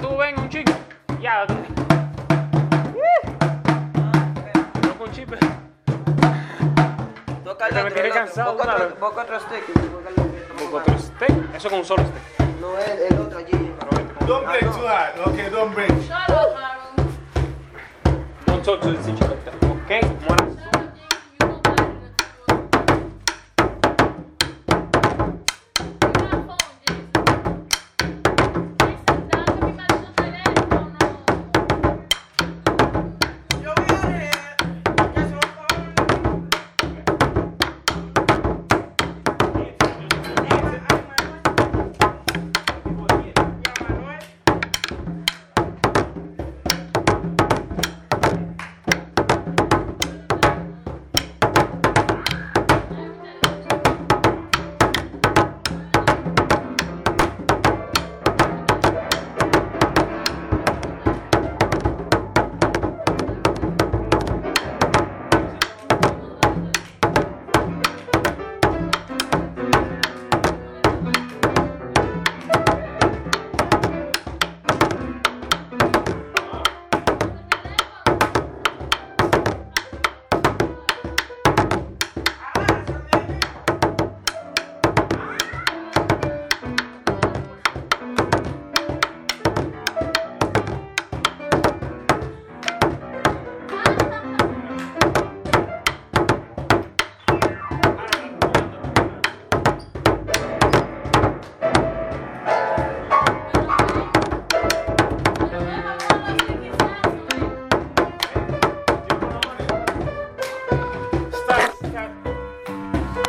Tú, ven, un chico. Ya. Ah, Toca un chip. Toca el otro, cansado, otro- stick. busca el otro. Stick. Eso con un solo stick. No, el, el otro allí. Don't break too hard. Okay, don't break. Shut up, Aaron. Don't talk to the teacher like that. Okay, muera.